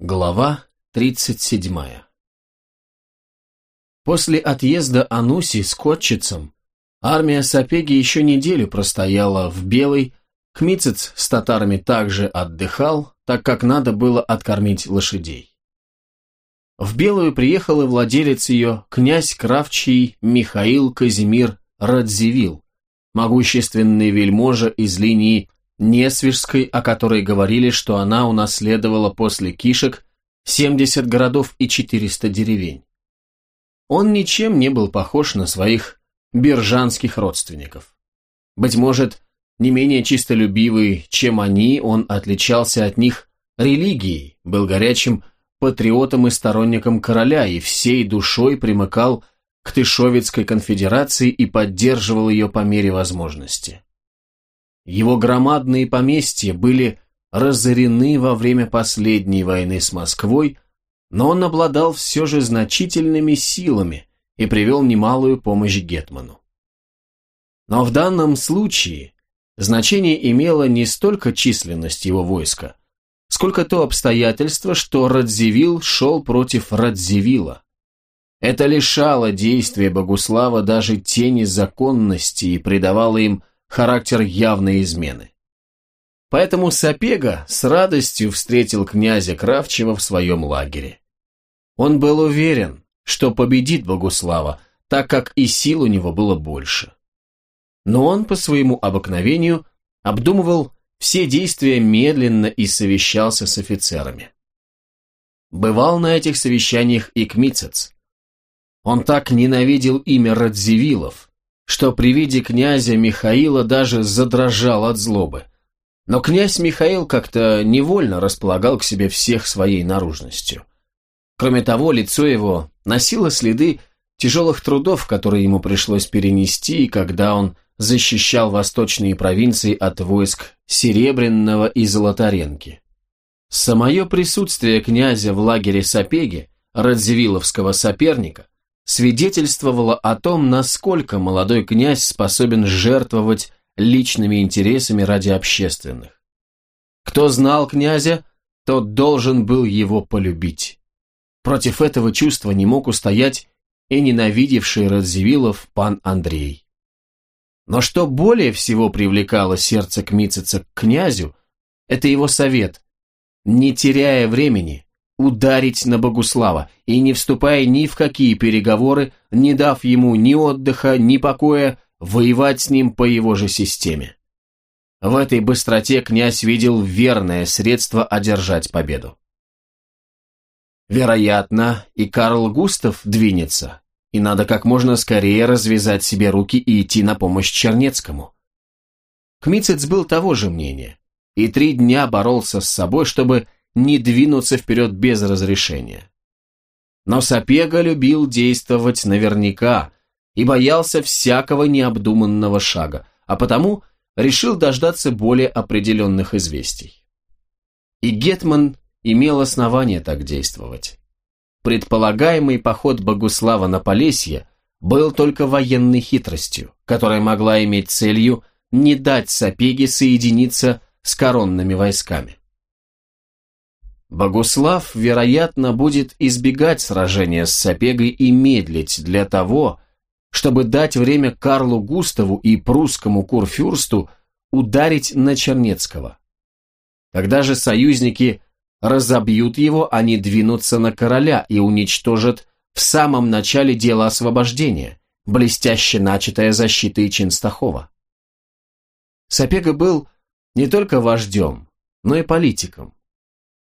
Глава 37 После отъезда Ануси с Котчицем армия Сапеги еще неделю простояла в Белой, Кмицец с татарами также отдыхал, так как надо было откормить лошадей. В Белую приехал и владелец ее, князь Кравчий Михаил Казимир Радзивилл, могущественный вельможа из линии Несвежской, о которой говорили, что она унаследовала после кишек 70 городов и 400 деревень. Он ничем не был похож на своих биржанских родственников. Быть может, не менее чистолюбивый, чем они, он отличался от них религией, был горячим патриотом и сторонником короля и всей душой примыкал к Тышовицкой конфедерации и поддерживал ее по мере возможности. Его громадные поместья были разорены во время последней войны с Москвой, но он обладал все же значительными силами и привел немалую помощь Гетману. Но в данном случае значение имело не столько численность его войска, сколько то обстоятельство, что Радзивилл шел против Радзивилла. Это лишало действия Богуслава даже тени законности и придавало им характер явной измены. Поэтому Сапега с радостью встретил князя Кравчева в своем лагере. Он был уверен, что победит Богуслава, так как и сил у него было больше. Но он по своему обыкновению обдумывал все действия медленно и совещался с офицерами. Бывал на этих совещаниях и Кмицец. Он так ненавидел имя Радзивиллов, что при виде князя Михаила даже задрожал от злобы. Но князь Михаил как-то невольно располагал к себе всех своей наружностью. Кроме того, лицо его носило следы тяжелых трудов, которые ему пришлось перенести, когда он защищал восточные провинции от войск Серебряного и Золоторенки. Самое присутствие князя в лагере Сапеги, Радзивилловского соперника, свидетельствовало о том, насколько молодой князь способен жертвовать личными интересами ради общественных. Кто знал князя, тот должен был его полюбить. Против этого чувства не мог устоять и ненавидевший Радзивиллов пан Андрей. Но что более всего привлекало сердце Кмитцица к князю, это его совет, не теряя времени, ударить на Богуслава и, не вступая ни в какие переговоры, не дав ему ни отдыха, ни покоя, воевать с ним по его же системе. В этой быстроте князь видел верное средство одержать победу. Вероятно, и Карл Густав двинется, и надо как можно скорее развязать себе руки и идти на помощь Чернецкому. Кмицец был того же мнения, и три дня боролся с собой, чтобы не двинуться вперед без разрешения. Но Сапега любил действовать наверняка и боялся всякого необдуманного шага, а потому решил дождаться более определенных известий. И Гетман имел основание так действовать. Предполагаемый поход Богуслава на Полесье был только военной хитростью, которая могла иметь целью не дать Сапеге соединиться с коронными войсками. Богуслав, вероятно, будет избегать сражения с Сапегой и медлить для того, чтобы дать время Карлу Густаву и прусскому курфюрсту ударить на Чернецкого. Когда же союзники разобьют его, они двинутся на короля и уничтожат в самом начале дела освобождения, блестяще начатая защитой Чинстахова. Сапега был не только вождем, но и политиком.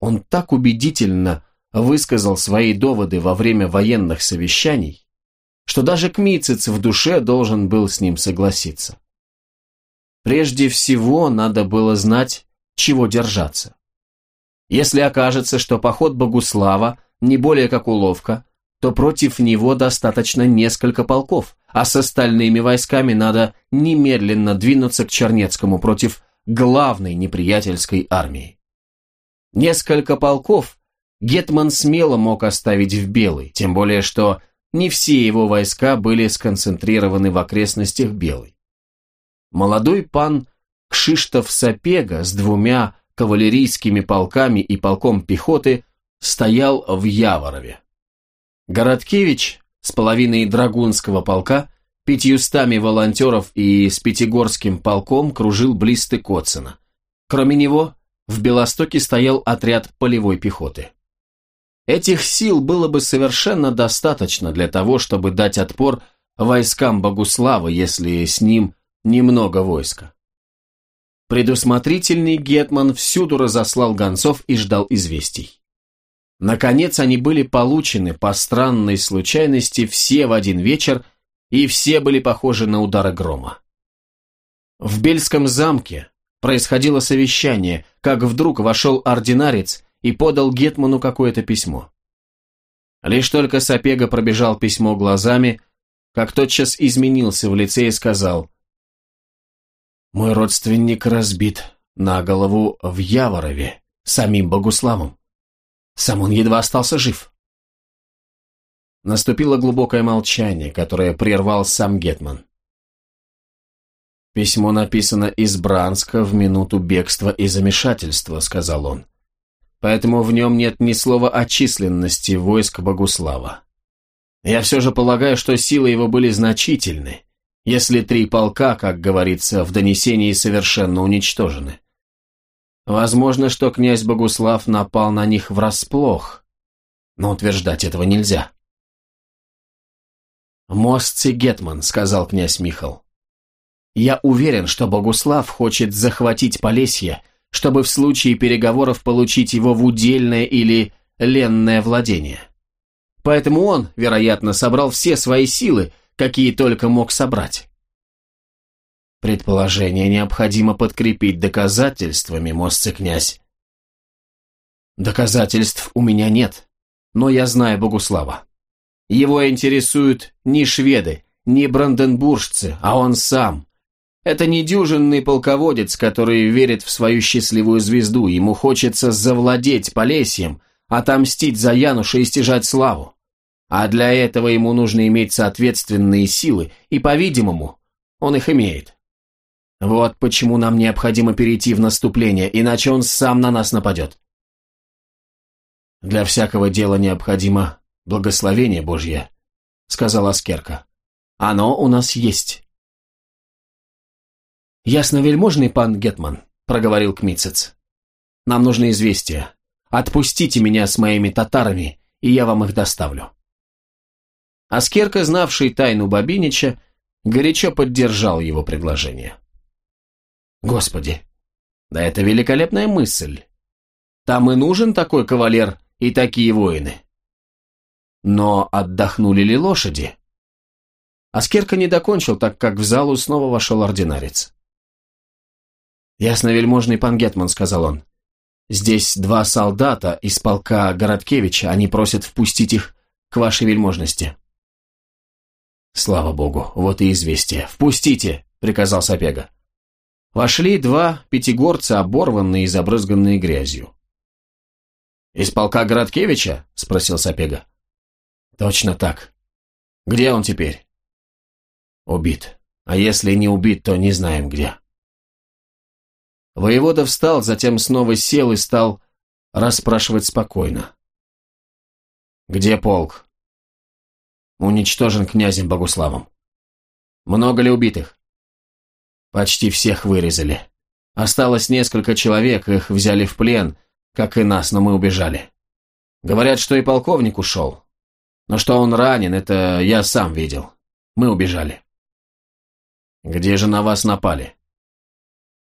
Он так убедительно высказал свои доводы во время военных совещаний, что даже Кмицец в душе должен был с ним согласиться. Прежде всего надо было знать, чего держаться. Если окажется, что поход Богуслава не более как уловка, то против него достаточно несколько полков, а с остальными войсками надо немедленно двинуться к Чернецкому против главной неприятельской армии. Несколько полков Гетман смело мог оставить в Белой, тем более что не все его войска были сконцентрированы в окрестностях Белой. Молодой пан Кшиштоф Сапега с двумя кавалерийскими полками и полком пехоты стоял в Яворове. Городкевич с половиной драгунского полка, пятьюстами волонтеров и с Пятигорским полком кружил близ Тыкоцина. Кроме него, в Белостоке стоял отряд полевой пехоты. Этих сил было бы совершенно достаточно для того, чтобы дать отпор войскам Богуслава, если с ним немного войска. Предусмотрительный Гетман всюду разослал гонцов и ждал известий. Наконец они были получены по странной случайности все в один вечер, и все были похожи на удары грома. В Бельском замке происходило совещание, как вдруг вошел ординарец и подал Гетману какое-то письмо. Лишь только Сапега пробежал письмо глазами, как тотчас изменился в лице и сказал «Мой родственник разбит на голову в Яворове, самим Богуславом. Сам он едва остался жив». Наступило глубокое молчание, которое прервал сам Гетман. «Письмо написано из Бранска в минуту бегства и замешательства», — сказал он. «Поэтому в нем нет ни слова о численности войск Богуслава. Я все же полагаю, что силы его были значительны, если три полка, как говорится в донесении, совершенно уничтожены. Возможно, что князь Богуслав напал на них врасплох, но утверждать этого нельзя». «Мостцы Гетман», — сказал князь Михал. Я уверен, что Богуслав хочет захватить Полесье, чтобы в случае переговоров получить его в удельное или ленное владение. Поэтому он, вероятно, собрал все свои силы, какие только мог собрать. Предположение необходимо подкрепить доказательствами, мостцы князь. Доказательств у меня нет, но я знаю Богуслава. Его интересуют не шведы, не бранденбуржцы, а он сам, это недюжинный полководец, который верит в свою счастливую звезду. Ему хочется завладеть Полесьем, отомстить за Януша и стяжать славу. А для этого ему нужно иметь соответственные силы, и, по-видимому, он их имеет. Вот почему нам необходимо перейти в наступление, иначе он сам на нас нападет. Для всякого дела необходимо благословение Божье, сказала Аскерка. Оно у нас есть. «Ясновельможный пан Гетман», — проговорил Кмицец. «Нам нужны известия. Отпустите меня с моими татарами, и я вам их доставлю». Аскерка, знавший тайну Бабинича, горячо поддержал его предложение. «Господи, да это великолепная мысль. Там и нужен такой кавалер и такие воины». Но отдохнули ли лошади? Аскерка не докончил, так как в залу снова вошел ординарец. «Ясновельможный пан Гетман», — сказал он. «Здесь два солдата из полка Городкевича, они просят впустить их к вашей вельможности». «Слава богу, вот и известие. Впустите!» — приказал Сапега. Вошли два пятигорца, оборванные и забрызганные грязью. «Из полка Городкевича?» — спросил Сапега. «Точно так. Где он теперь?» «Убит. А если не убит, то не знаем где». Воевода встал, затем снова сел и стал расспрашивать спокойно. «Где полк?» «Уничтожен князем Богуславом». «Много ли убитых?» «Почти всех вырезали. Осталось несколько человек, их взяли в плен, как и нас, но мы убежали. Говорят, что и полковник ушел. Но что он ранен, это я сам видел. Мы убежали». «Где же на вас напали?»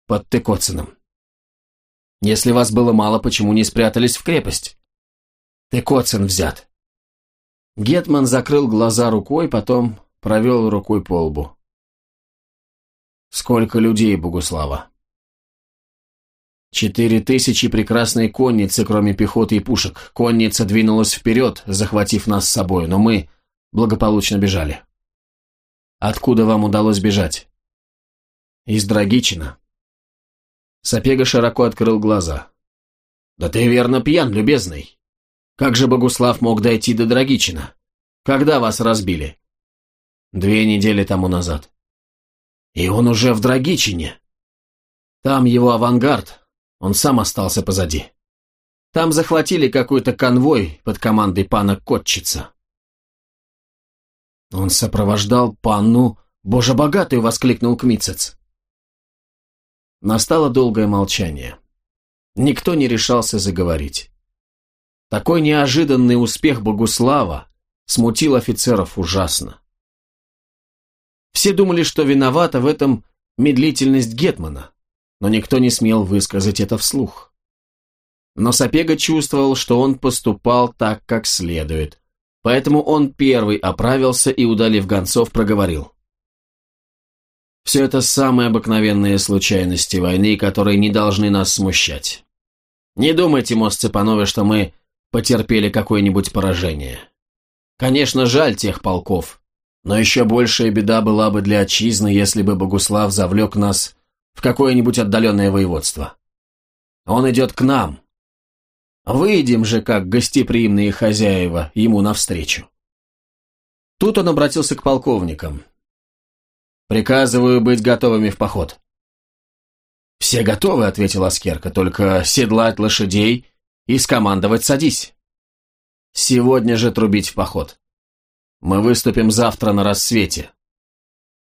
Под Тыкоцином. Если вас было мало, почему не спрятались в крепость? Тыкоцин взят. Гетман закрыл глаза рукой, потом провел рукой по лбу. Сколько людей, Богуслава? Четыре тысячи прекрасной конницы, кроме пехоты и пушек. Конница двинулась вперед, захватив нас с собой, но мы благополучно бежали. Откуда вам удалось бежать? Из Драгичина. Сапега широко открыл глаза. «Да ты верно пьян, любезный. Как же Богуслав мог дойти до Драгичина? Когда вас разбили?» «Две недели тому назад». «И он уже в Драгичине?» «Там его авангард, он сам остался позади». Там захватили какой-то конвой под командой пана Котчица. Он сопровождал панну «Боже богатый!» — воскликнул Кмицец. Настало долгое молчание. Никто не решался заговорить. Такой неожиданный успех Богуслава смутил офицеров ужасно. Все думали, что виновата в этом медлительность Гетмана, но никто не смел высказать это вслух. Но Сапега чувствовал, что он поступал так, как следует, поэтому он первый оправился и, удалив гонцов, проговорил. Все это самые обыкновенные случайности войны, которые не должны нас смущать. Не думайте, мост Цепанове, что мы потерпели какое-нибудь поражение. Конечно, жаль тех полков, но еще большая беда была бы для отчизны, если бы Богуслав завлек нас в какое-нибудь отдаленное воеводство. Он идет к нам. Выйдем же, как гостеприимные хозяева, ему навстречу. Тут он обратился к полковникам. «Приказываю быть готовыми в поход». «Все готовы», — ответил Аскерка, — «только седлать лошадей и скомандовать «садись». Сегодня же трубить в поход. Мы выступим завтра на рассвете.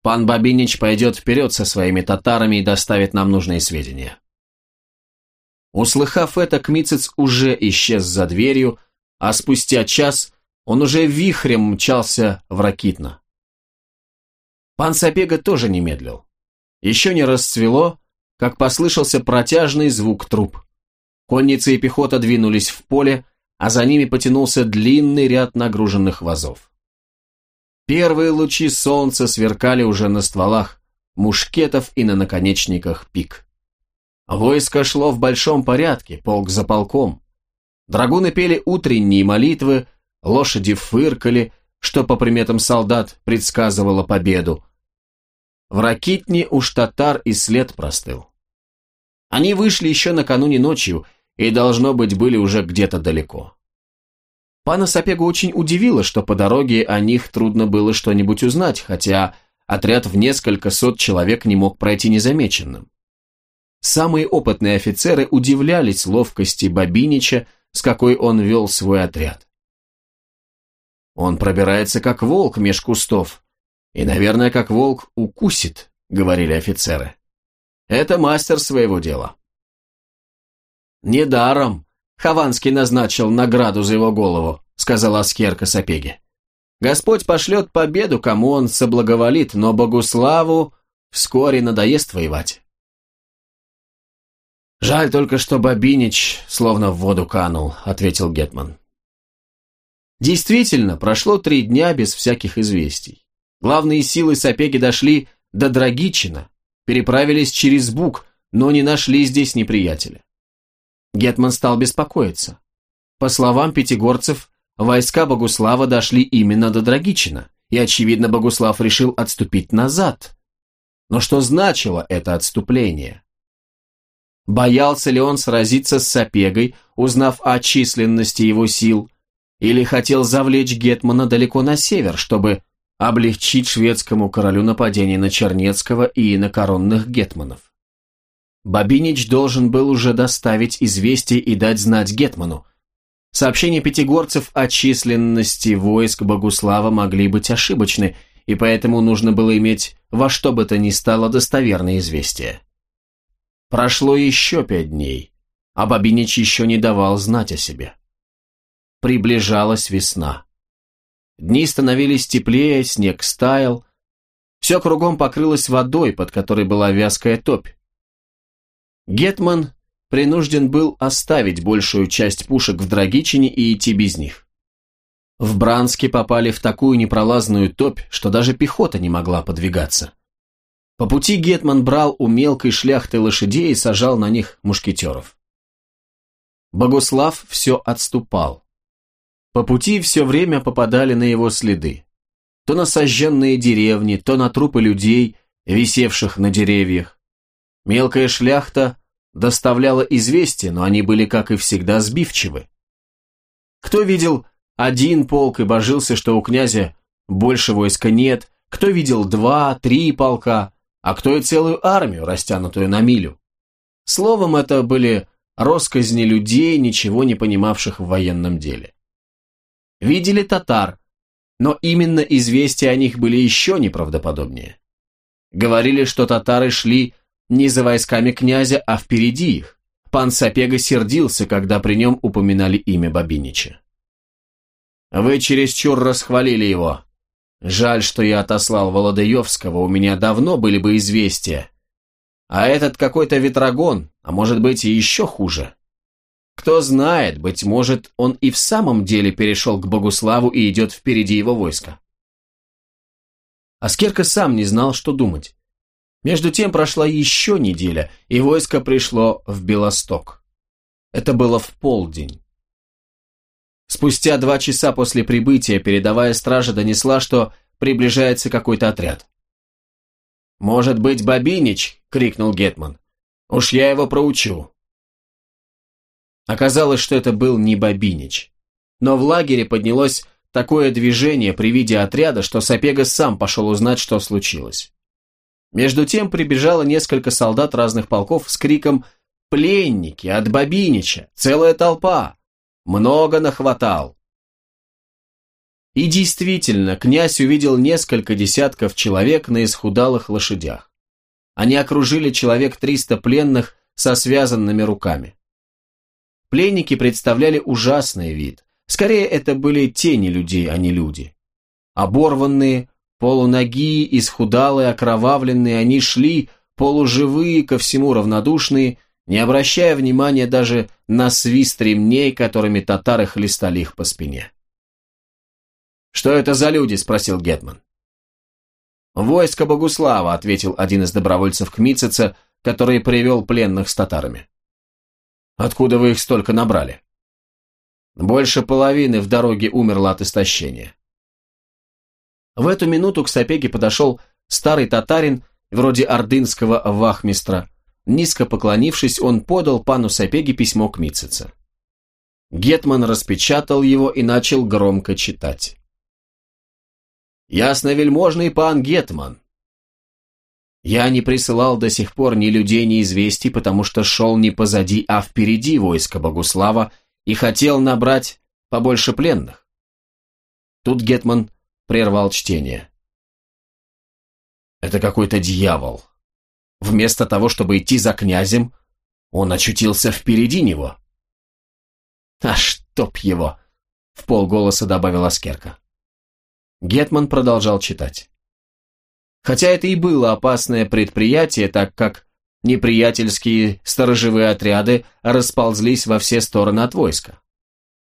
Пан Бабинич пойдет вперед со своими татарами и доставит нам нужные сведения. Услыхав это, Кмицец уже исчез за дверью, а спустя час он уже вихрем мчался в Ракитно. Пан Сапега тоже не медлил. Еще не расцвело, как послышался протяжный звук труп. Конница и пехота двинулись в поле, а за ними потянулся длинный ряд нагруженных вазов. Первые лучи солнца сверкали уже на стволах мушкетов и на наконечниках пик. Войско шло в большом порядке, полк за полком. Драгуны пели утренние молитвы, лошади фыркали, что по приметам солдат предсказывало победу. В Ракитне уж татар и след простыл. Они вышли еще накануне ночью и, должно быть, были уже где-то далеко. Пана Сапегу очень удивило, что по дороге о них трудно было что-нибудь узнать, хотя отряд в несколько сот человек не мог пройти незамеченным. Самые опытные офицеры удивлялись ловкости Бабинича, с какой он вел свой отряд. «Он пробирается как волк меж кустов, и, наверное, как волк укусит», — говорили офицеры. «Это мастер своего дела». «Недаром Хованский назначил награду за его голову», — сказала Аскерка Сапеги. «Господь пошлет победу, кому он соблаговолит, но Богуславу вскоре надоест воевать». «Жаль только, что Бабинич словно в воду канул», — ответил Гетман. Действительно, прошло три дня без всяких известий. Главные силы Сапеги дошли до Драгичина, переправились через Буг, но не нашли здесь неприятеля. Гетман стал беспокоиться. По словам пятигорцев, войска Богуслава дошли именно до Драгичина, и, очевидно, Богуслав решил отступить назад. Но что значило это отступление? Боялся ли он сразиться с Сапегой, узнав о численности его сил, или хотел завлечь Гетмана далеко на север, чтобы облегчить шведскому королю нападение на Чернецкого и на коронных гетманов? Бабинич должен был уже доставить известие и дать знать Гетману. Сообщения пятигорцев о численности войск Богуслава могли быть ошибочны, и поэтому нужно было иметь во что бы то ни стало достоверное известие. Прошло еще пять дней, а Бабинич еще не давал знать о себе. Приближалась весна. Дни становились теплее, снег стаял, все кругом покрылось водой, под которой была вязкая топь. Гетман принужден был оставить большую часть пушек в Драгичине и идти без них. В Бранске попали в такую непролазную топь, что даже пехота не могла подвигаться. По пути Гетман брал у мелкой шляхты лошадей и сажал на них мушкетеров. Богуслав все отступал. По пути все время попадали на его следы. То на сожженные деревни, то на трупы людей, висевших на деревьях. Мелкая шляхта доставляла известия, но они были, как и всегда, сбивчивы. Кто видел один полк и божился, что у князя больше войска нет, кто видел два, три полка, а кто и целую армию, растянутую на милю. Словом, это были росказни людей, ничего не понимавших в военном деле. Видели татар, но именно известия о них были еще неправдоподобнее. Говорили, что татары шли не за войсками князя, а впереди их. Пан Сапега сердился, когда при нем упоминали имя Бабинича. «Вы чересчур расхвалили его. Жаль, что я отослал Володаевского, у меня давно были бы известия. А этот какой-то ветрогон, а может быть и еще хуже. Кто знает, быть может, он и в самом деле перешел к Богуславу и идет впереди его войска. Аскерка сам не знал, что думать. Между тем прошла еще неделя, и войско пришло в Белосток. Это было в полдень. Спустя два часа после прибытия передовая стража донесла, что приближается какой-то отряд. «Может быть, Бабинич?» — крикнул Гетман. «Уж я его проучу». Оказалось, что это был не Бабинич. Но в лагере поднялось такое движение при виде отряда, что Сапега сам пошел узнать, что случилось. Между тем прибежало несколько солдат разных полков с криком «Пленники! От Бабинича! Целая толпа! Много нахватал!» И действительно, князь увидел несколько десятков человек на исхудалых лошадях. Они окружили человек триста пленных со связанными руками. Пленники представляли ужасный вид. Скорее, это были тени людей, а не люди. Оборванные, полуногие, исхудалые, окровавленные, они шли, полуживые, ко всему равнодушные, не обращая внимания даже на свист ремней, которыми татары хлестали их по спине. «Что это за люди?» – спросил Гетман. «Войско Богуслава», – ответил один из добровольцев Кмитцица, который привел пленных с татарами. «Откуда вы их столько набрали?» «Больше половины в дороге умерло от истощения». В эту минуту к Сапеге подошел старый татарин, вроде ордынского вахмистра. Низко поклонившись, он подал пану Сапеге письмо к Митцице. Гетман распечатал его и начал громко читать. Ясновельможный пан Гетман. Я не присылал до сих пор ни людей, ни известий, потому что шел не позади, а впереди войска Богуслава и хотел набрать побольше пленных. Тут Гетман прервал чтение. Это какой-то дьявол. Вместо того, чтобы идти за князем, он очутился впереди него. А чтоб его! В полголоса добавила Скерка. Гетман продолжал читать. Хотя это и было опасное предприятие, так как неприятельские сторожевые отряды расползлись во все стороны от войска.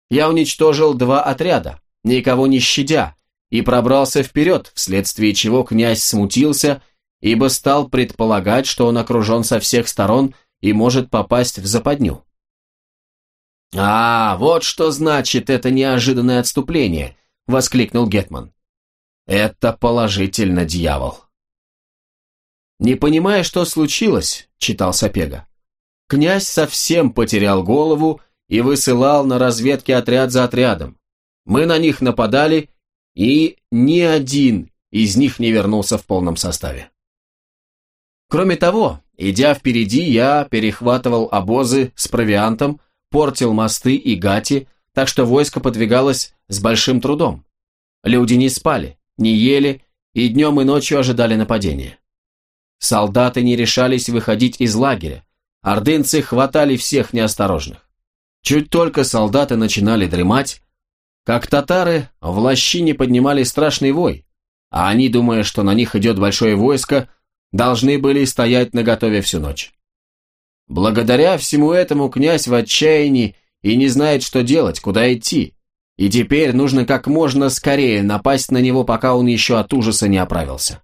Я уничтожил два отряда, никого не щадя, и пробрался вперед, вследствие чего князь смутился, ибо стал предполагать, что он окружен со всех сторон и может попасть в западню. «А, вот что значит это неожиданное отступление!» — воскликнул Гетман. Это положительно дьявол. «Не понимая, что случилось», — читал Сапега, князь совсем потерял голову и высылал на разведки отряд за отрядом. Мы на них нападали, и ни один из них не вернулся в полном составе. Кроме того, идя впереди, я перехватывал обозы с провиантом, портил мосты и гати, так что войско подвигалось с большим трудом. Люди не спали, не ели и днем и ночью ожидали нападения. Солдаты не решались выходить из лагеря, ордынцы хватали всех неосторожных. Чуть только солдаты начинали дремать, как татары в лощине поднимали страшный вой, а они, думая, что на них идет большое войско, должны были стоять наготове всю ночь. Благодаря всему этому князь в отчаянии и не знает, что делать, куда идти, и теперь нужно как можно скорее напасть на него, пока он еще от ужаса не оправился.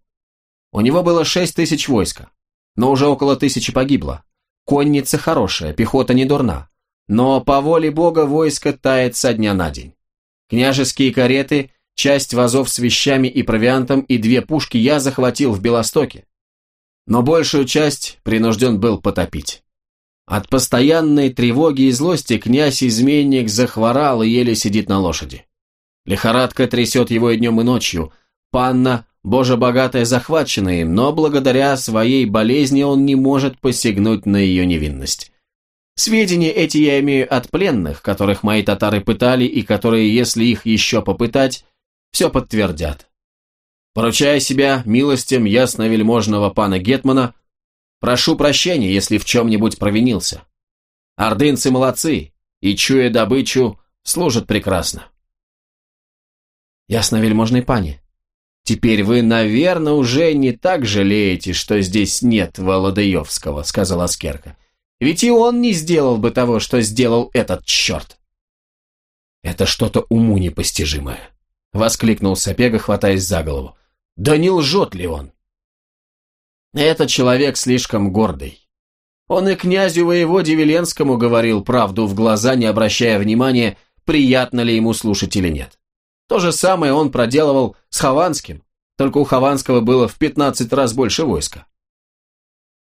У него было шесть тысяч войска, но уже около тысячи погибло. Конница хорошая, пехота не дурна. Но по воле Бога войско тает со дня на день. Княжеские кареты, часть вазов с вещами и провиантом и две пушки я захватил в Белостоке. Но большую часть принужден был потопить. От постоянной тревоги и злости князь-изменник захворал и еле сидит на лошади. Лихорадка трясет его и днем, и ночью. Панна, боже богатая, захвачена им, но благодаря своей болезни он не может посягнуть на ее невинность. Сведения эти я имею от пленных, которых мои татары пытали и которые, если их еще попытать, все подтвердят. Поручая себя милостям ясновельможного пана Гетмана, прошу прощения, если в чем-нибудь провинился. Ордынцы молодцы, и, чуя добычу, служат прекрасно. Ясновельможный пани, теперь вы, наверное, уже не так жалеете, что здесь нет Володаевского, сказал Аскерка. Ведь и он не сделал бы того, что сделал этот черт. Это что-то уму непостижимое, воскликнул Сапега, хватаясь за голову. Да не лжет ли он? Этот человек слишком гордый. Он и князю воеводе Веленскому говорил правду в глаза, не обращая внимания, приятно ли ему слушать или нет. То же самое он проделывал с Хованским, только у Хованского было в 15 раз больше войска.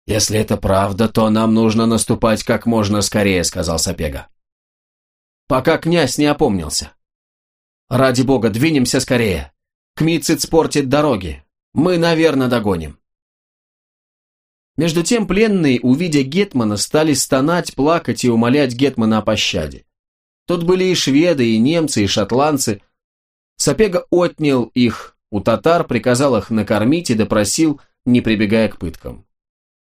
«Если это правда, то нам нужно наступать как можно скорее», — сказал Сапега. «Пока князь не опомнился. Ради бога, двинемся скорее. Кмицит спортит дороги. Мы, наверное, догоним. Между тем пленные, увидя Гетмана, стали стонать, плакать и умолять Гетмана о пощаде. Тут были и шведы, и немцы, и шотландцы. Сапега отнял их у татар, приказал их накормить и допросил, не прибегая к пыткам.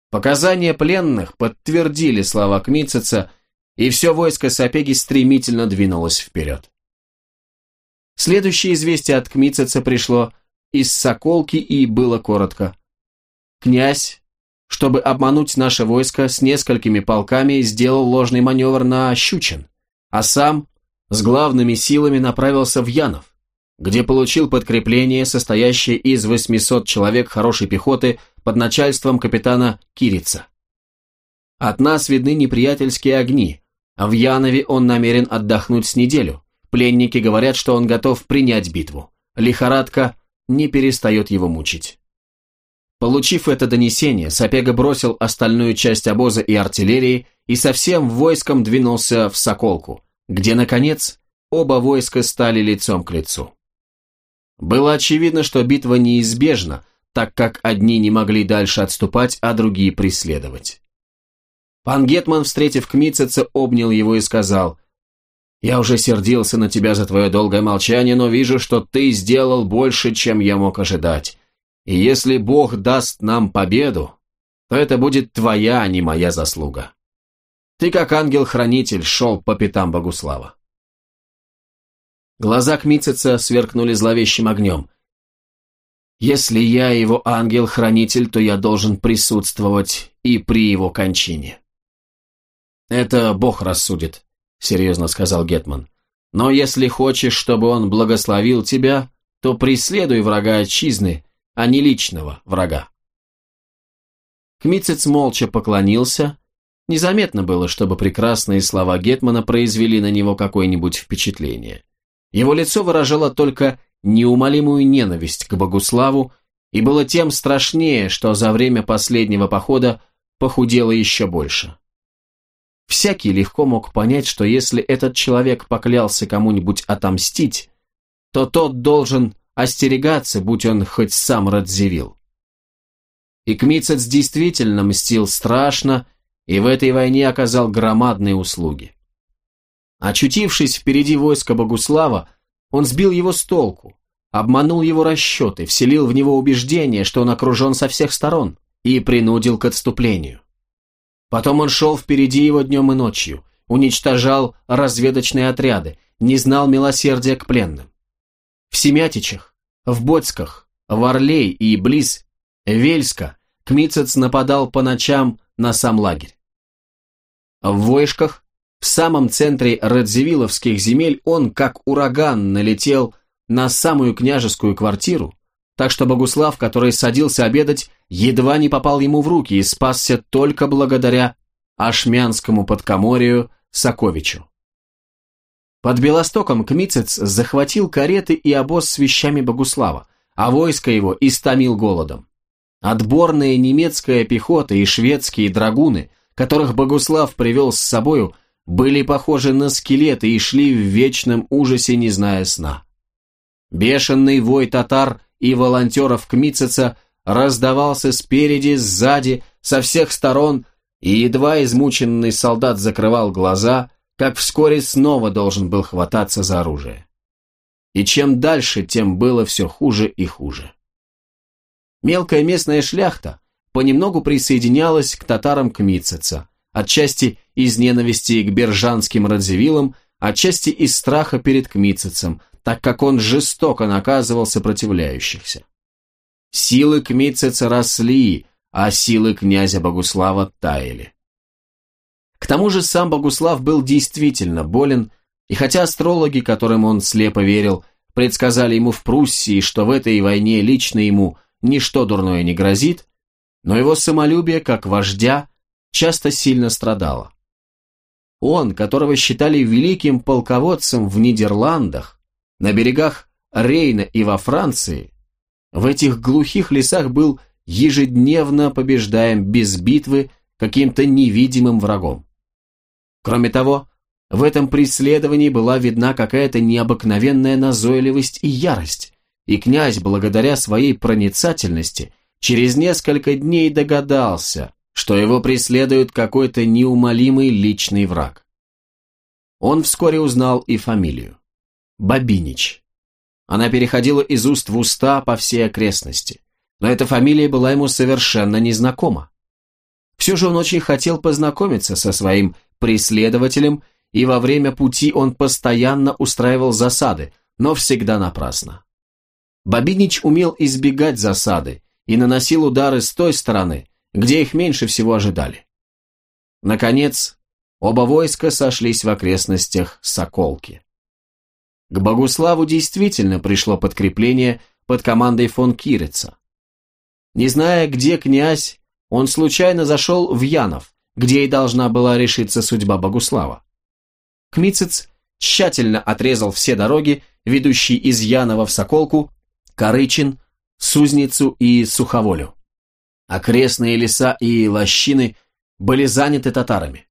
Показания пленных подтвердили слова Кмитцица, и все войско Сапеги стремительно двинулось вперед. Следующее известие от Кмитцица пришло из Соколки и было коротко. «Князь, чтобы обмануть наше войско с несколькими полками, сделал ложный маневр на Щучин, а сам с главными силами направился в Янов, где получил подкрепление, состоящее из 800 человек хорошей пехоты под начальством капитана Кирица. От нас видны неприятельские огни, а в Янове он намерен отдохнуть с неделю, Пленники говорят, что он готов принять битву. Лихорадка не перестает его мучить. Получив это донесение, Сапега бросил остальную часть обоза и артиллерии и со всем войском двинулся в Соколку, где, наконец, оба войска стали лицом к лицу. Было очевидно, что битва неизбежна, так как одни не могли дальше отступать, а другие преследовать. Пан Гетман, встретив Кмитцеца, обнял его и сказал, я уже сердился на тебя за твое долгое молчание, но вижу, что ты сделал больше, чем я мог ожидать. И если Бог даст нам победу, то это будет твоя, а не моя заслуга. Ты, как ангел-хранитель, шел по пятам Богуслава. Глаза Кмитцица сверкнули зловещим огнем. «Если я его ангел-хранитель, то я должен присутствовать и при его кончине». «Это Бог рассудит», — серьезно сказал Гетман. «Но если хочешь, чтобы он благословил тебя, то преследуй врага отчизны, а не личного врага». Кмицец молча поклонился. Незаметно было, чтобы прекрасные слова Гетмана произвели на него какое-нибудь впечатление. Его лицо выражало только неумолимую ненависть к Богуславу и было тем страшнее, что за время последнего похода похудело еще больше. Всякий легко мог понять, что если этот человек поклялся кому-нибудь отомстить, то тот должен остерегаться, будь он хоть сам Радзивилл. И Кмицец действительно мстил страшно и в этой войне оказал громадные услуги. Очутившись впереди войска Богуслава, он сбил его с толку, обманул его расчеты, вселил в него убеждение, что он окружен со всех сторон, и принудил к отступлению. Потом он шел впереди его днем и ночью, уничтожал разведочные отряды, не знал милосердия к пленным. В Семятичах, в Боцках, в Орлей и близ Вельска Кмицец нападал по ночам на сам лагерь. В Войшках, в самом центре Радзивилловских земель, он, как ураган, налетел на самую княжескую квартиру, так что Богуслав, который садился обедать, едва не попал ему в руки и спасся только благодаря ашмянскому подкоморию Соковичу. Под Белостоком Кмицец захватил кареты и обоз с вещами Богуслава, а войско его истомил голодом. Отборная немецкая пехота и шведские драгуны, которых Богуслав привел с собою, были похожи на скелеты и шли в вечном ужасе, не зная сна. Бешеный вой татар и волонтеров Кмитцеца раздавался спереди, сзади, со всех сторон, и едва измученный солдат закрывал глаза, как вскоре снова должен был хвататься за оружие. И чем дальше, тем было все хуже и хуже. Мелкая местная шляхта понемногу присоединялась к татарам Кмитцеца, отчасти из ненависти к бержанским радзивиллам, отчасти из страха перед Кмитцецем, так как он жестоко наказывал сопротивляющихся. Силы Кмитцеца росли, а силы князя Богуслава таяли. К тому же сам Богуслав был действительно болен, и хотя астрологи, которым он слепо верил, предсказали ему в Пруссии, что в этой войне лично ему ничто дурное не грозит, но его самолюбие, как вождя, часто сильно страдало. Он, которого считали великим полководцем в Нидерландах, на берегах Рейна и во Франции, в этих глухих лесах был ежедневно побеждаем без битвы каким-то невидимым врагом. Кроме того, в этом преследовании была видна какая-то необыкновенная назойливость и ярость, и князь, благодаря своей проницательности, через несколько дней догадался, что его преследует какой-то неумолимый личный враг. Он вскоре узнал и фамилию. Бабинич. Она переходила из уст в уста по всей окрестности, но эта фамилия была ему совершенно незнакома. Все же он очень хотел познакомиться со своим преследователем, и во время пути он постоянно устраивал засады, но всегда напрасно. Бабинич умел избегать засады и наносил удары с той стороны, где их меньше всего ожидали. Наконец, оба войска сошлись в окрестностях Соколки. К Богуславу действительно пришло подкрепление под командой фон Кирица. Не зная, где князь, он случайно зашел в Янов, где и должна была решиться судьба Богуслава. Кмицец тщательно отрезал все дороги, ведущие из Янова в Соколку, Корычин, Сузницу и Суховолю. Окрестные леса и лощины были заняты татарами.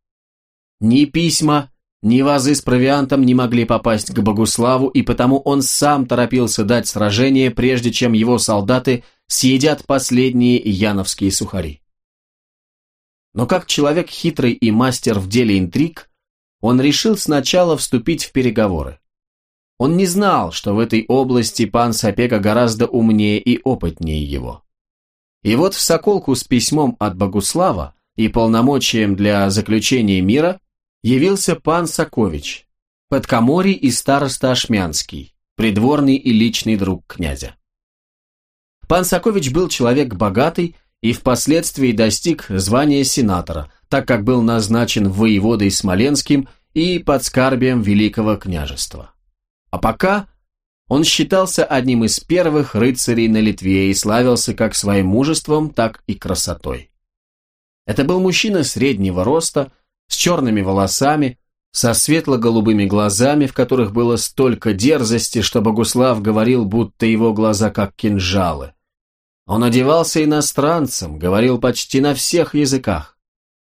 Ни письма, ни вазы с провиантом не могли попасть к Богуславу, и потому он сам торопился дать сражение, прежде чем его солдаты съедят последние яновские сухари. Но как человек хитрый и мастер в деле интриг, он решил сначала вступить в переговоры. Он не знал, что в этой области пан Сапега гораздо умнее и опытнее его. И вот в Соколку с письмом от Богуслава и полномочием для заключения мира явился пан Сакович, подкоморий и староста Ашмянский, придворный и личный друг князя. Пан Сакович был человек богатый и впоследствии достиг звания сенатора, так как был назначен воеводой Смоленским и подскарбием Великого княжества. А пока он считался одним из первых рыцарей на Литве и славился как своим мужеством, так и красотой. Это был мужчина среднего роста, с черными волосами, со светло-голубыми глазами, в которых было столько дерзости, что Богуслав говорил, будто его глаза как кинжалы. Он одевался иностранцем, говорил почти на всех языках.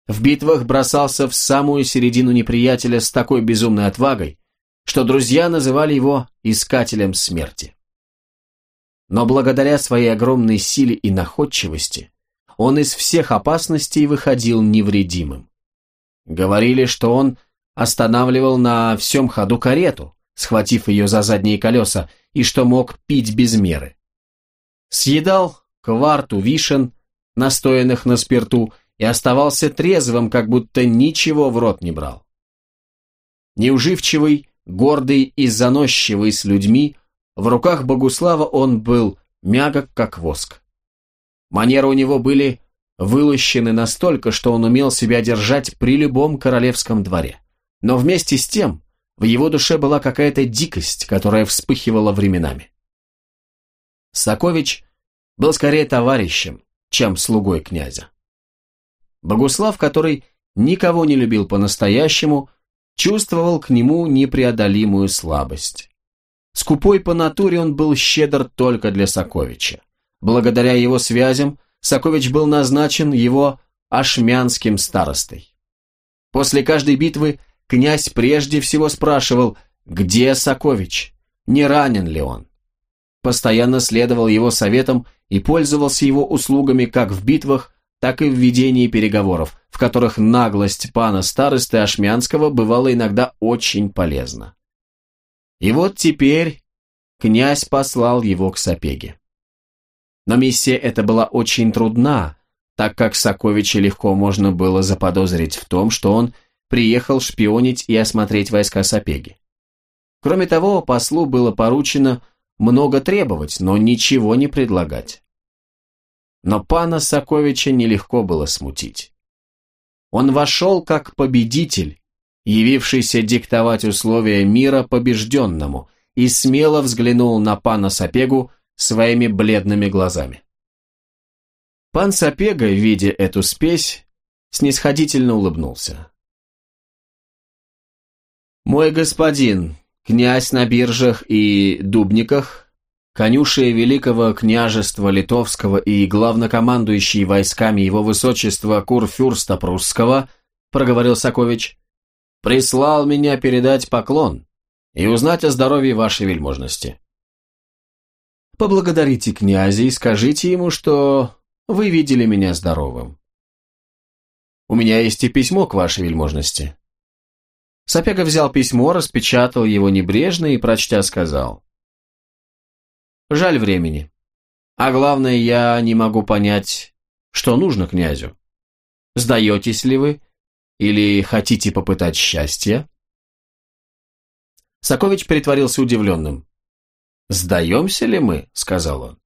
В битвах бросался в самую середину неприятеля с такой безумной отвагой, что друзья называли его «искателем смерти». Но благодаря своей огромной силе и находчивости он из всех опасностей выходил невредимым. Говорили, что он останавливал на всем ходу карету, схватив ее за задние колеса, и что мог пить без меры. Съедал кварту вишен, настоянных на спирту, и оставался трезвым, как будто ничего в рот не брал. Неуживчивый, гордый и заносчивый с людьми, в руках Богуслава он был мягок, как воск. Манеры у него были вылощены настолько, что он умел себя держать при любом королевском дворе. Но вместе с тем в его душе была какая-то дикость, которая вспыхивала временами. Сакович был скорее товарищем, чем слугой князя. Богуслав, который никого не любил по-настоящему, чувствовал к нему непреодолимую слабость. Скупой по натуре он был щедр только для Соковича. Благодаря его связям Сокович был назначен его ашмянским старостой. После каждой битвы князь прежде всего спрашивал, где Сокович, не ранен ли он. Постоянно следовал его советам и пользовался его услугами как в битвах, так и в ведении переговоров, в которых наглость пана старосты Ашмянского бывала иногда очень полезна. И вот теперь князь послал его к Сапеге. Но миссия эта была очень трудна, так как Саковича легко можно было заподозрить в том, что он приехал шпионить и осмотреть войска Сапеги. Кроме того, послу было поручено много требовать, но ничего не предлагать. Но пана Саковича нелегко было смутить. Он вошел как победитель, явившийся диктовать условия мира побежденному, и смело взглянул на пана Сапегу своими бледными глазами. Пан Сапега, видя эту спесь, снисходительно улыбнулся. «Мой господин, князь на биржах и дубниках, конюшия Великого княжества Литовского и главнокомандующий войсками его высочества Курфюрста Прусского, проговорил Сакович, прислал меня передать поклон и узнать о здоровье вашей вельможности. Поблагодарите князя и скажите ему, что вы видели меня здоровым. У меня есть и письмо к вашей вельможности. Сапега взял письмо, распечатал его небрежно и, прочтя, сказал. «Жаль времени. А главное, я не могу понять, что нужно князю. Сдаетесь ли вы или хотите попытать счастье?» Сакович притворился удивленным. «Сдаемся ли мы?» — сказал он.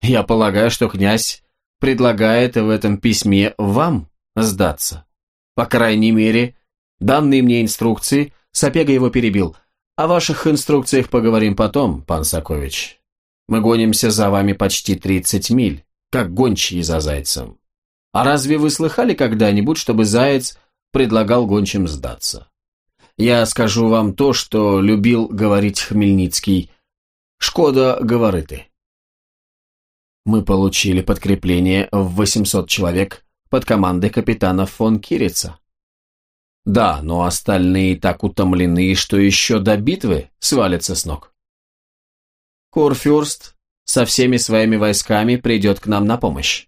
«Я полагаю, что князь предлагает в этом письме вам сдаться. По крайней мере, Данные мне инструкции, Сапега его перебил. О ваших инструкциях поговорим потом, пан Сакович. Мы гонимся за вами почти 30 миль, как гончие за зайцем. А разве вы слыхали когда-нибудь, чтобы заяц предлагал гончим сдаться? Я скажу вам то, что любил говорить Хмельницкий. Шкода говорыты. Мы получили подкрепление в 800 человек под командой капитана фон Кирица. Да, но остальные так утомлены, что еще до битвы свалятся с ног. Курфюрст со всеми своими войсками придет к нам на помощь.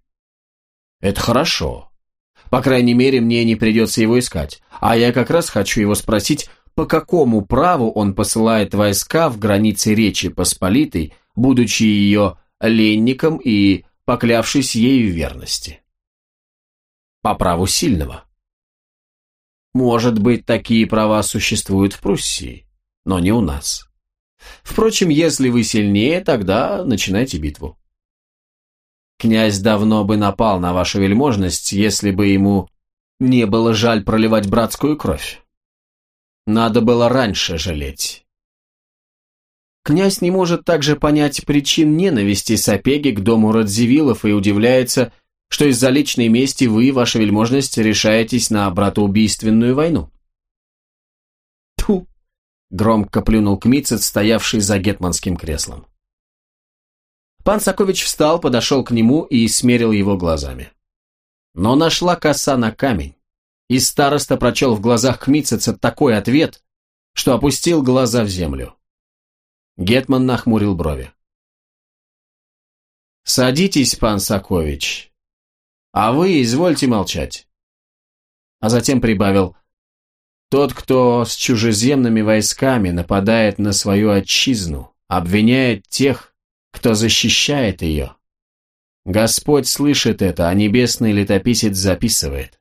Это хорошо. По крайней мере, мне не придется его искать. А я как раз хочу его спросить, по какому праву он посылает войска в границы Речи Посполитой, будучи ее ленником и поклявшись ею верности. По праву сильного. Может быть, такие права существуют в Пруссии, но не у нас. Впрочем, если вы сильнее, тогда начинайте битву. Князь давно бы напал на вашу вельможность, если бы ему не было жаль проливать братскую кровь. Надо было раньше жалеть. Князь не может также понять причин ненависти Сапеги к дому Радзивиллов и удивляется, что из-за личной мести вы, ваша вельможность, решаетесь на братоубийственную войну. Ту! громко плюнул Кмицет, стоявший за гетманским креслом. Пан Сакович встал, подошел к нему и смерил его глазами. Но нашла коса на камень, и староста прочел в глазах Кмицеца такой ответ, что опустил глаза в землю. Гетман нахмурил брови. «Садитесь, пан Сакович», а вы извольте молчать. А затем прибавил, тот, кто с чужеземными войсками нападает на свою отчизну, обвиняет тех, кто защищает ее. Господь слышит это, а небесный летописец записывает.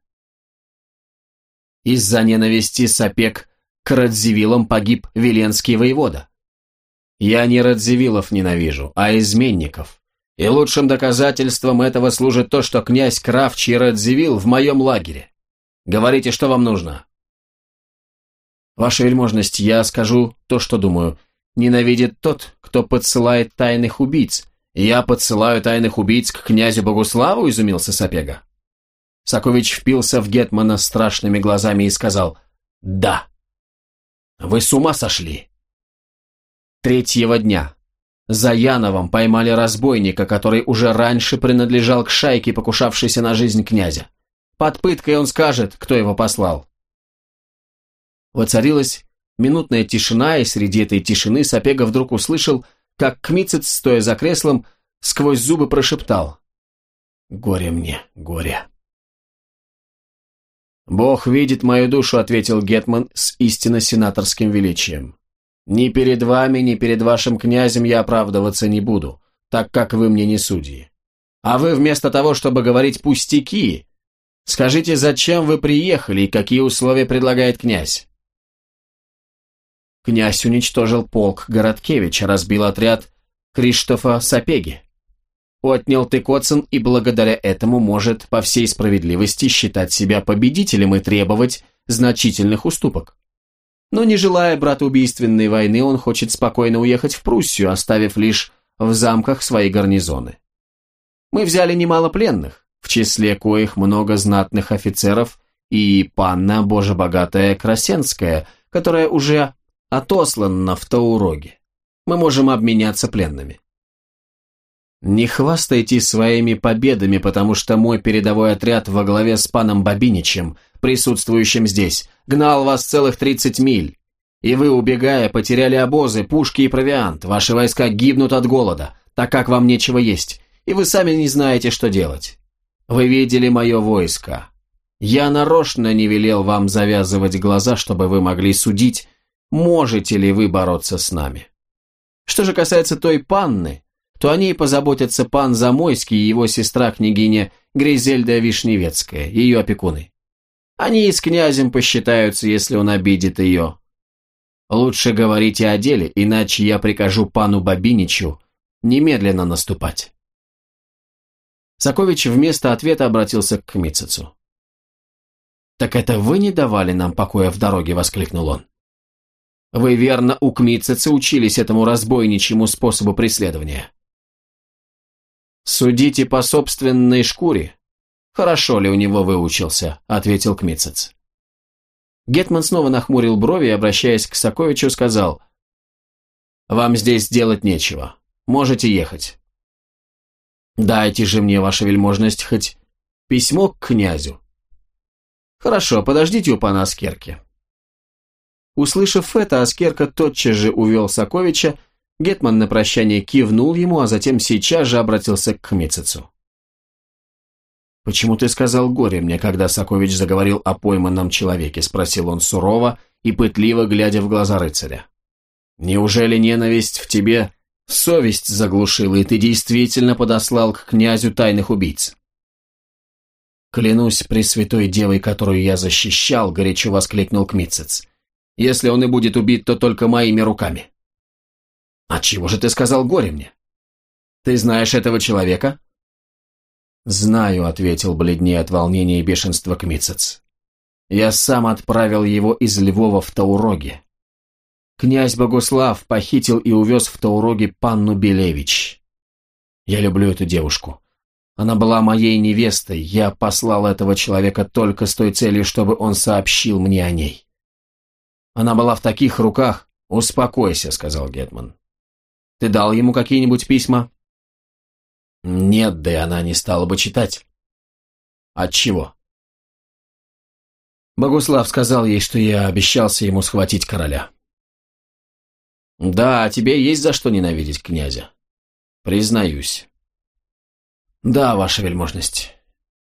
Из-за ненависти Сапек к Радзивиллам погиб Веленский воевода. Я не Радзивиллов ненавижу, а изменников. И лучшим доказательством этого служит то, что князь Кравчий Радзивилл в моем лагере. Говорите, что вам нужно. Ваша вельможность, я скажу то, что думаю. Ненавидит тот, кто подсылает тайных убийц. Я подсылаю тайных убийц к князю Богуславу, изумился Сапега. Сакович впился в Гетмана страшными глазами и сказал «Да». «Вы с ума сошли?» Третьего дня, за Яновом поймали разбойника, который уже раньше принадлежал к шайке, покушавшейся на жизнь князя. Под пыткой он скажет, кто его послал. Воцарилась минутная тишина, и среди этой тишины Сапега вдруг услышал, как Кмицец, стоя за креслом, сквозь зубы прошептал «Горе мне, горе». «Бог видит мою душу», — ответил Гетман с истинно сенаторским величием. «Ни перед вами, ни перед вашим князем я оправдываться не буду, так как вы мне не судьи. А вы вместо того, чтобы говорить пустяки, скажите, зачем вы приехали и какие условия предлагает князь?» Князь уничтожил полк Городкевича, разбил отряд Криштофа Сапеги отнял Тыкоцин и благодаря этому может по всей справедливости считать себя победителем и требовать значительных уступок. Но не желая братоубийственной войны, он хочет спокойно уехать в Пруссию, оставив лишь в замках свои гарнизоны. Мы взяли немало пленных, в числе коих много знатных офицеров и панна божебогатая Красенская, которая уже отослана в Тауроге. Мы можем обменяться пленными. Не хвастайте своими победами, потому что мой передовой отряд во главе с паном Бабиничем, присутствующим здесь, гнал вас целых 30 миль. И вы, убегая, потеряли обозы, пушки и провиант. Ваши войска гибнут от голода, так как вам нечего есть, и вы сами не знаете, что делать. Вы видели мое войско. Я нарочно не велел вам завязывать глаза, чтобы вы могли судить, можете ли вы бороться с нами. Что же касается той панны, то о ней позаботятся пан Замойский и его сестра княгиня Гризельда Вишневецкая, ее опекуны. Они и с князем посчитаются, если он обидит ее. Лучше говорите о деле, иначе я прикажу пану Бабиничу немедленно наступать. Сокович вместо ответа обратился к Мицецу. «Так это вы не давали нам покоя в дороге?» — воскликнул он. «Вы верно у Кмитцеца учились этому разбойничьему способу преследования?» «Судите по собственной шкуре. Хорошо ли у него выучился?» – ответил Кмицец. Гетман снова нахмурил брови и, обращаясь к Соковичу, сказал, «Вам здесь делать нечего. Можете ехать». «Дайте же мне, ваша вельможность, хоть письмо к князю». «Хорошо, подождите у пана Аскерки». Услышав это, Аскерка тотчас же увел Соковича Гетман на прощание кивнул ему, а затем сейчас же обратился к Хмицецу. «Почему ты сказал горе мне, когда Сакович заговорил о пойманном человеке?» – спросил он сурово и пытливо, глядя в глаза рыцаря. «Неужели ненависть в тебе совесть заглушила, и ты действительно подослал к князю тайных убийц?» «Клянусь Пресвятой Девой, которую я защищал», – горячо воскликнул Кмицец. «Если он и будет убит, то только моими руками». «А чего же ты сказал горе мне? Ты знаешь этого человека?» «Знаю», — ответил бледнее от волнения и бешенства Кмицец. «Я сам отправил его из Львова в Тауроги. Князь Богуслав похитил и увез в Тауроги панну Белевич. Я люблю эту девушку. Она была моей невестой, я послал этого человека только с той целью, чтобы он сообщил мне о ней. Она была в таких руках. Успокойся, сказал Гетман. Ты дал ему какие-нибудь письма?» «Нет, да и она не стала бы читать». «От чего?» Богуслав сказал ей, что я обещался ему схватить короля. «Да, тебе есть за что ненавидеть князя?» «Признаюсь». «Да, ваша вельможность,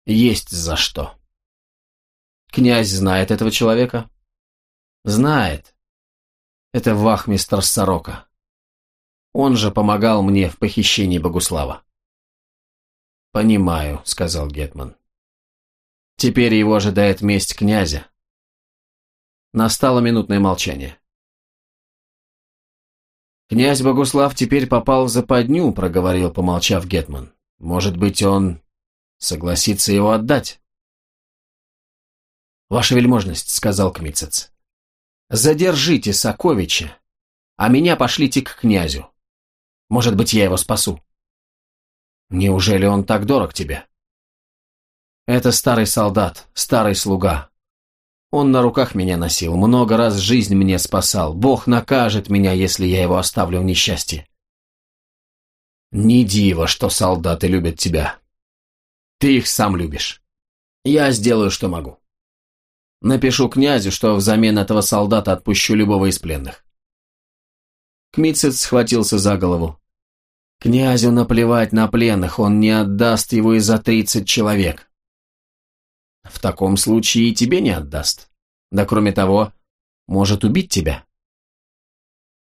есть за что». «Князь знает этого человека?» «Знает. Это вахмистр Сорока. Он же помогал мне в похищении Богуслава. «Понимаю», — сказал Гетман. «Теперь его ожидает месть князя». Настало минутное молчание. «Князь Богуслав теперь попал в западню», — проговорил, помолчав Гетман. «Может быть, он согласится его отдать?» «Ваша вельможность», — сказал Кмицец. «Задержите Соковича, а меня пошлите к князю. Может быть, я его спасу. Неужели он так дорог тебе? Это старый солдат, старый слуга. Он на руках меня носил, много раз жизнь мне спасал. Бог накажет меня, если я его оставлю в несчастье. Не диво, что солдаты любят тебя. Ты их сам любишь. Я сделаю, что могу. Напишу князю, что взамен этого солдата отпущу любого из пленных. Кмитцец схватился за голову. «Князю наплевать на пленных, он не отдаст его и за тридцать человек». В таком случае и тебе не отдаст. Да кроме того, может убить тебя.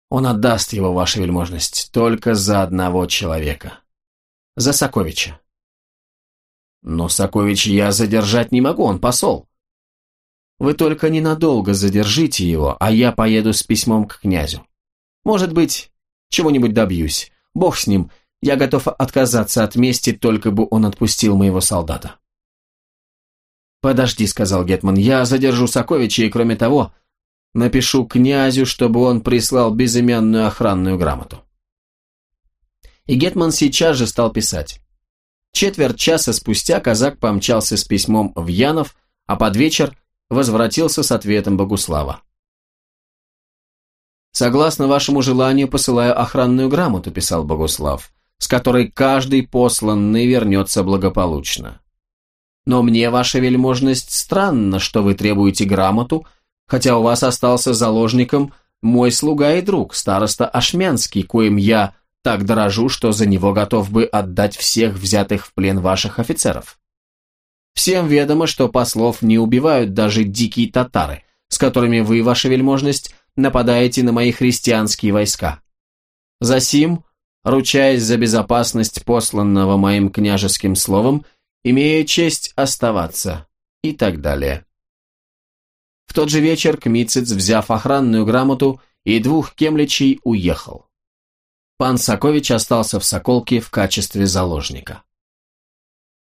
Он отдаст его, ваша вельможность, только за одного человека. За Соковича. Но Соковича я задержать не могу, он посол. Вы только ненадолго задержите его, а я поеду с письмом к князю. Может быть, чего-нибудь добьюсь. Бог с ним, я готов отказаться от мести, только бы он отпустил моего солдата. «Подожди», — сказал Гетман, — «я задержу Соковича, и кроме того, напишу князю, чтобы он прислал безымянную охранную грамоту». И Гетман сейчас же стал писать. Четверть часа спустя казак помчался с письмом в Янов, а под вечер возвратился с ответом Богуслава. «Согласно вашему желанию, посылаю охранную грамоту», – писал Богуслав, «с которой каждый посланный вернется благополучно. Но мне, ваша вельможность, странно, что вы требуете грамоту, хотя у вас остался заложником мой слуга и друг, староста Ашмянский, коим я так дорожу, что за него готов бы отдать всех взятых в плен ваших офицеров. Всем ведомо, что послов не убивают даже дикие татары, с которыми вы, ваша вельможность, нападаете на мои христианские войска. Засим, ручаясь за безопасность посланного моим княжеским словом, имею честь оставаться и так далее. В тот же вечер Кмицец, взяв охранную грамоту и двух кемличей, уехал. Пан Сакович остался в Соколке в качестве заложника.